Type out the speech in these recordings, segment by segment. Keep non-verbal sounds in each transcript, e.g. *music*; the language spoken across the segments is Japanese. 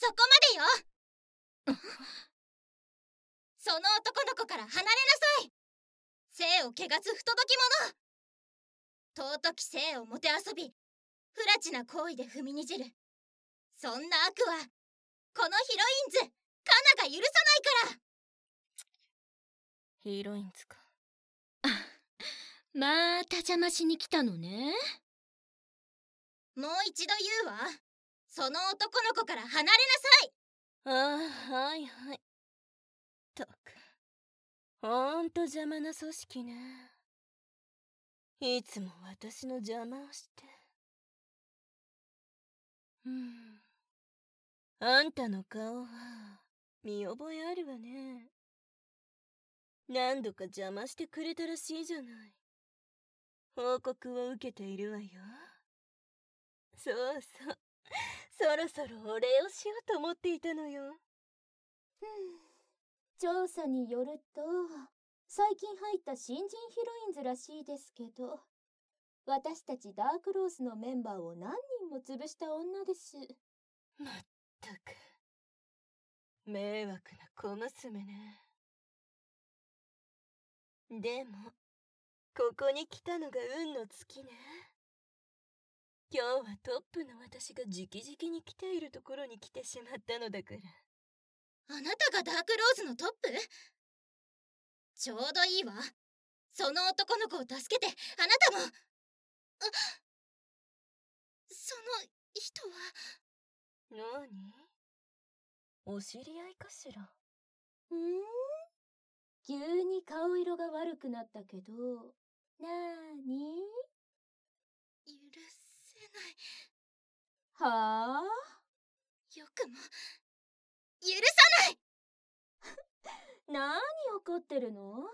そこまでよ。*laughs* その男の子から離れなさい。性を汚す不届き者。尊き性をもてあそび不埒な行為で踏みにじる。そんな悪はこのヒロインズカナが許さないから。ヒロインズか。*laughs* また邪魔しに来たのね。もう一度言うわその男の子から離れなさい。ああはいはい。ったくほんと邪魔な組織ね。いつも私の邪魔をして。うん。あんたの顔は見覚えあるわね。何度か邪魔してくれたらしいじゃない。報告を受けているわよ。そうそう。そろそろお礼をしようと思っていたのよ。調査によると最近入った新人ヒロインズらしいですけど私たちダークロースのメンバーを何人も潰した女です。まったく。迷惑な小娘ね。でもここに来たのが運の月ね今日はトップの私が直々に来ているところに来てしまったのだから。あなたがダークローズのトップ？ちょうどいいわ。その男の子を助けてあなたも。あその人は？何？お知り合いかしら？ん？急に顔色が悪くなったけど。なーに？はあ？よくも許さない！*laughs* 何怒ってるの？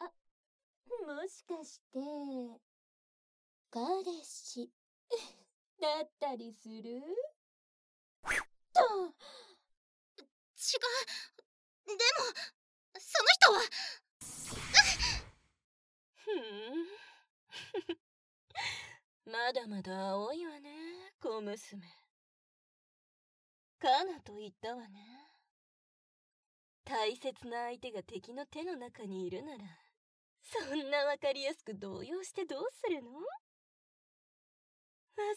あもしかして彼氏 *laughs* だったりする？と違う。でもその人はふんまだまだ青いわね小娘。カナと言ったわね。大切な相手が敵の手の中にいるならそんなわかりやすく動揺してどうするの？わ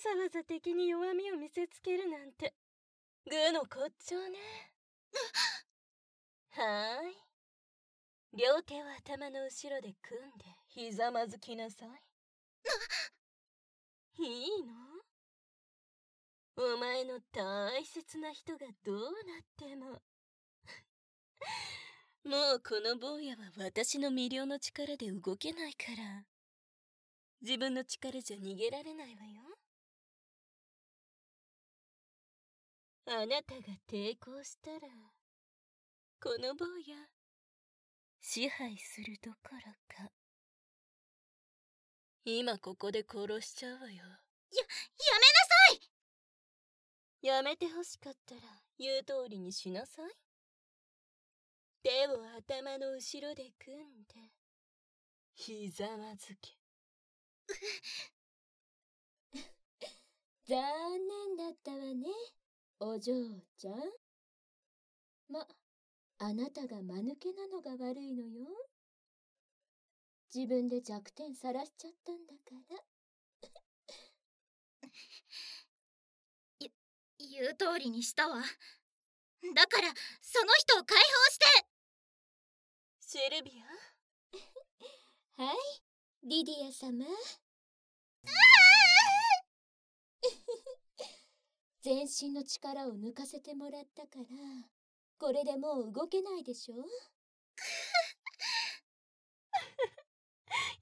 ざわざ敵に弱みを見せつけるなんて愚の骨頂ね。*laughs* はーい。両手を頭の後ろで組んでひざまずきなさい *laughs* いいの？お前の大切な人がどうなっても。*laughs* もうこの坊やは私の魅了の力で動けないから。自分の力じゃ逃げられないわよ。あなたが抵抗したらこの坊や支配するどころか。今ここで殺しちゃうわよ。ややめなさい！やめてほしかったら言う通りにしなさい。手を頭の後ろで組んでひざまずけ。残念だったわねお嬢ちゃん。まあなたが間抜けなのが悪いのよ自分で弱点さらしちゃったんだから。*laughs* 言う通りにしたわ。だからその人を解放して！シルビア？*laughs* はいリディア様。*laughs* 全身の力を抜かせてもらったからこれでもう動けないでしょ？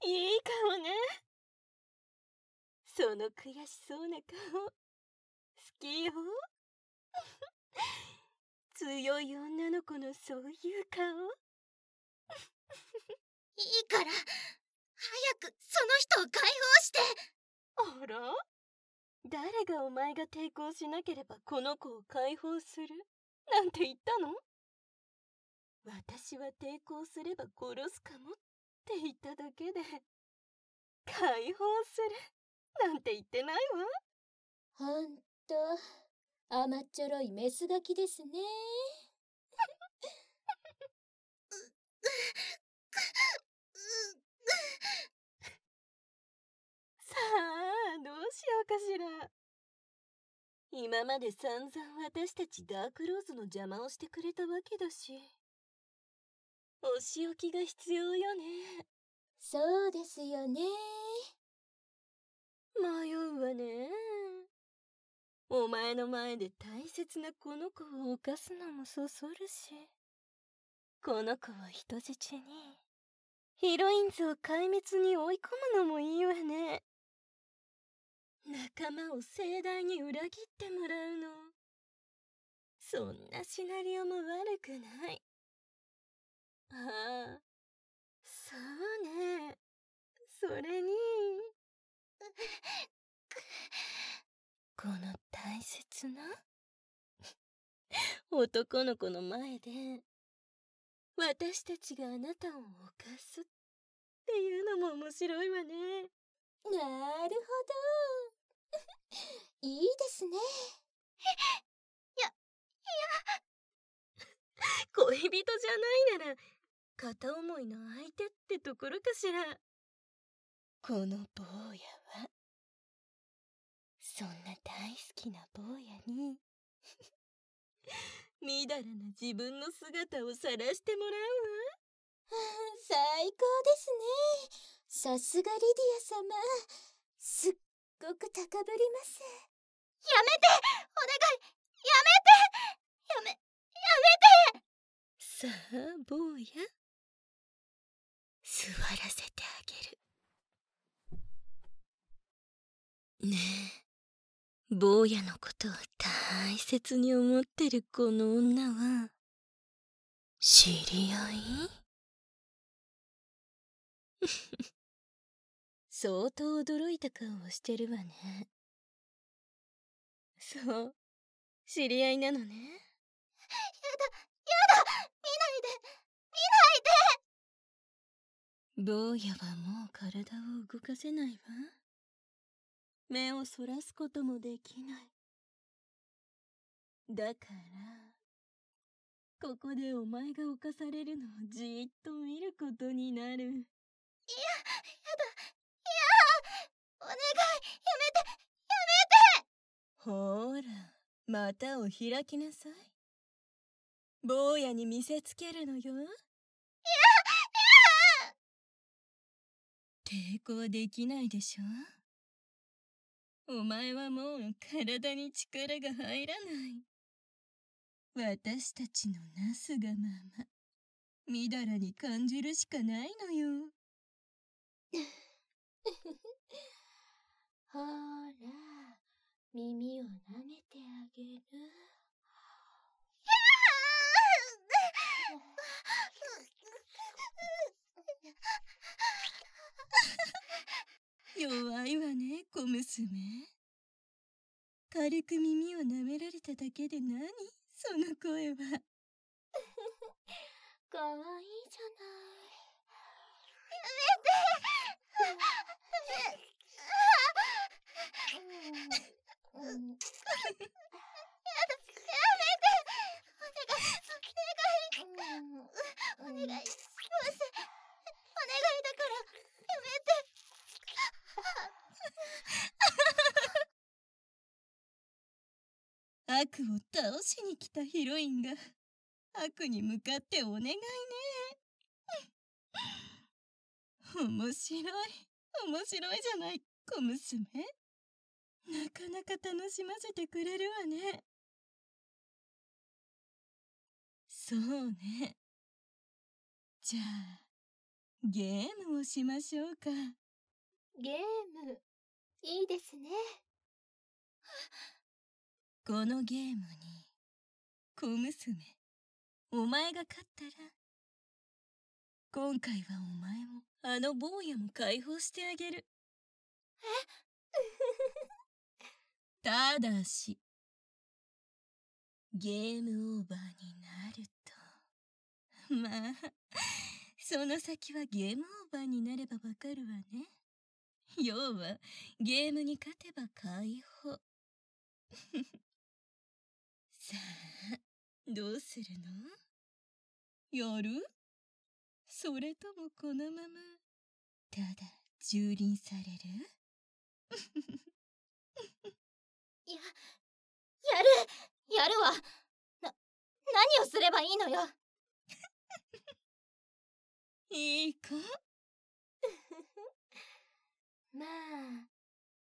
いい顔ね。その悔しそうな顔。好きよ。強い女の子のそういう顔。いいから早くその人を解放して。あら？誰がお前が抵抗しなければこの子を解放する？なんて言ったの？私は抵抗すれば殺すかもって言っただけで解放するなんて言ってないわほんと甘っちょろいメスガキですね。さあ、どうしようかしら。今まで散々私たちダークローズの邪魔をしてくれたわけだし。お仕置きが必要よね。そうですよね。迷うわね。お前の前で大切なこの子を犯すのもそそるし。この子を人質に、ヒロインズを壊滅に追い込むのもいいわね。仲間を盛大に裏切ってもらうの。そんなシナリオも悪くない。ああ、そうね。それに、*laughs* この大切な？*laughs* 男の子の前で、私たちがあなたを犯すっていうのも面白いわね。なるほど。*laughs* いいですね。や、いや。恋人じゃないなら、片思いの相手ってところかしら。この坊やは、そんな大好きな坊やに、*laughs* みだらな自分の姿を晒してもらうわ。最高ですね。さすがリディア様。すっごく高ぶります。やめてお願いやめてやめ、やめてさあ、坊や。座らせてあげる。ねえ、坊やのことを大切に思ってるこの女は、知り合い？*laughs* 相当驚いた顔をしてるわね。そう、知り合いなのね。*laughs* やだ、見ないで見ないで坊やはもう体を動かせないわ。目をそらすこともできない。だから、ここでお前が犯されるのをじーっと見ることになる。いや、やだ、いやお願い、やめて、やめてほーら、またお開きなさい。坊やに見せつけるのよ。抵抗できないでしょ？お前はもう体に力が入らない。私たちのなすがまま、みだらに感じるしかないのよ。*laughs* ほら、耳を舐めてあげる。*laughs* *laughs* 弱いわね、小娘。軽く耳を舐められただけで何？その声は。かわいいじゃない。*laughs* やめてうん、うん悪を倒しに来たヒロインが悪に向かってお願いね。面白い、面白いじゃない、小娘。なかなか楽しませてくれるわね。そうね。じゃあ、ゲームをしましょうか。ゲーム、いいですねはっ。このゲームに、小娘、お前が勝ったら、今回はお前も、あの坊やも解放してあげる。え？*laughs* ただし、ゲームオーバーになると。まあ、その先はゲームオーバーになればわかるわね。要は、ゲームに勝てば解放。どうするの？やる？それともこのままただ蹂躙される？*laughs* や、やるやるわ。な、何をすればいいのよ？*laughs* いいか *laughs* まあ、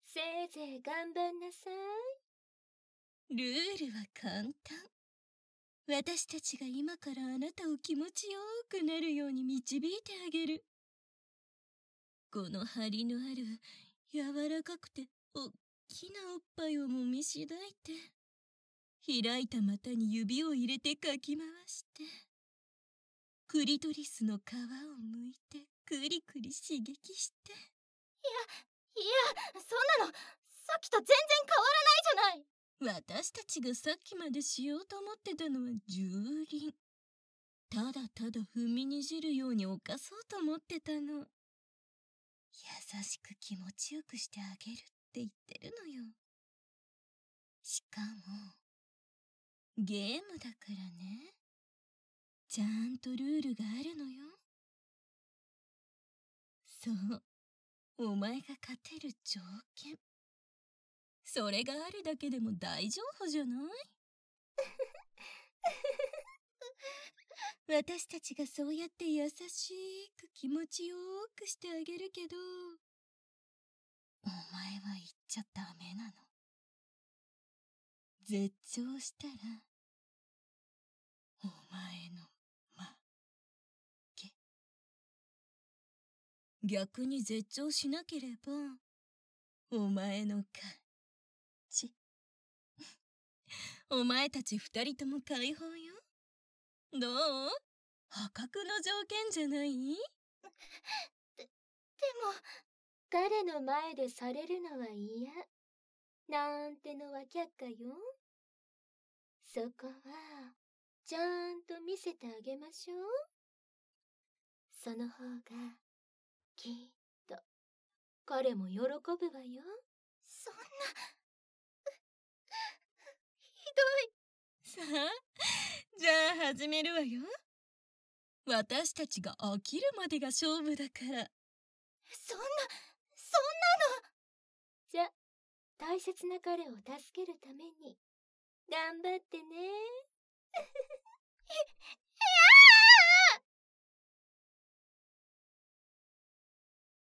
せいぜい頑張んなさい。ルールは簡単。私たちが今からあなたを気持ちよくなるように導いてあげる。この張りのある柔らかくておっきなおっぱいをもみしだいて、開いた股に指を入れてかき回して、クリトリスの皮を剥いてクリクリ刺激して。いや、いや、そんなの、さっきと全然変わらないじゃない私たちがさっきまでしようと思ってたのは蹂躙。ただただ踏みにじるように犯そうと思ってたの。優しく気持ちよくしてあげるって言ってるのよ。しかも、ゲームだからね。ちゃんとルールがあるのよ。そう。お前が勝てる条件。それがあるだけでも大丈夫じゃない？*laughs* 私たちがそうやって優しく気持ちよくしてあげるけど、お前は言っちゃダメなの。絶頂したら、お前の負け。逆に絶頂しなければ、お前の勝ち。*laughs* お前たち二人とも解放よ。どう？破格の条件じゃない？*laughs* で、でも、彼の前でされるのは嫌。なんてのは却下よ。そこは、ちゃんと見せてあげましょう。その方が、きっと、彼も喜ぶわよ。そんな、ひどい。さあ、じゃあ始めるわよ。私たちが飽きるまでが勝負だから。そんな、そんなのじゃ、大切な彼を助けるために、頑張ってね。*laughs*